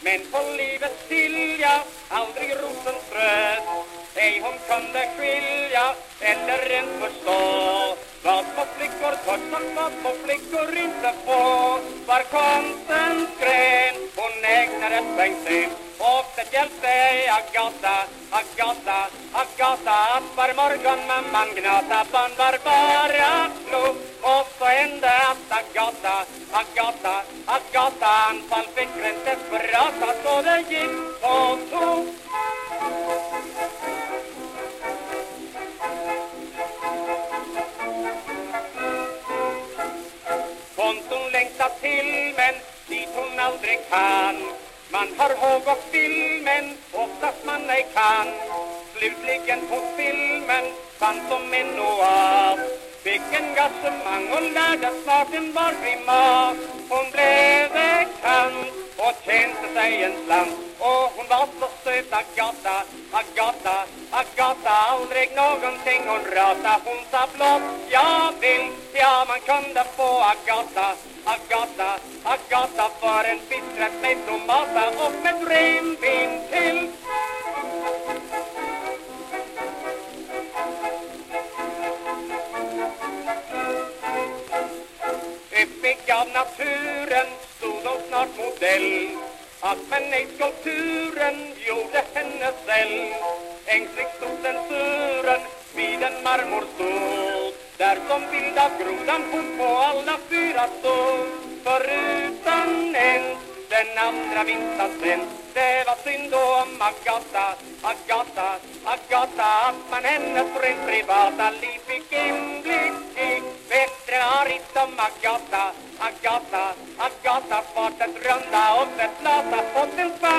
Men på livets silja aldrig rosen rosenröd Ej hon kunde skilja eller ens förstå. Vad små flickor törs och vad små flickor inte få Var konstens gren hon ägnade sig. till och hjälpte Agata, Agata, Agata Att var morgon mamman gnata Barn var bara glo Och så hände att Agata, Agata, Agata Anfall fick rent desperata Så det gick på tok Konton längtar till men dit hon aldrig kan. Man har håg och filmen oftast man ej kan. Slutligen på filmen fann som en oas. Fick engagemang och lärde snart en var grimas tjänste en slant Och hon var så söt Agata, Agata, Agata Aldrig någonting hon rata. Hon sa blott jag vill Ja man kunde få Agata, Agata, Agata För en fiskrätt med tomata och med brännvin till. Uppbyggd av naturen stod hon snart modell. Att men ej skulpturen gjorde henne säll Ängslig stod censuren vid en marmorstol Där som vilda grodan hon på alla fyra stod Förutan en, den andra minsta sen Det var synd då om Agata, Agata, Agata Att man hennes rent privata liv fick inblick Bättre har Agata, Agata, Agata Fått ett runda och det. Flata Fått en fantasi